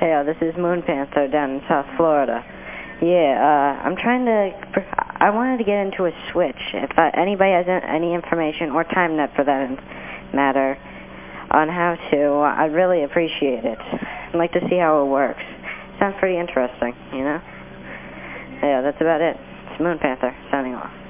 Hey, this is Moon Panther down in South Florida. Yeah, uh, I'm trying to, I wanted to get into a switch. If uh, anybody has any information, or Tymnet for that matter, on how to, I'd really appreciate it. I'd like to see how it works. Sounds pretty interesting, you know? Yeah, that's about it. It's Moon Panther, signing off.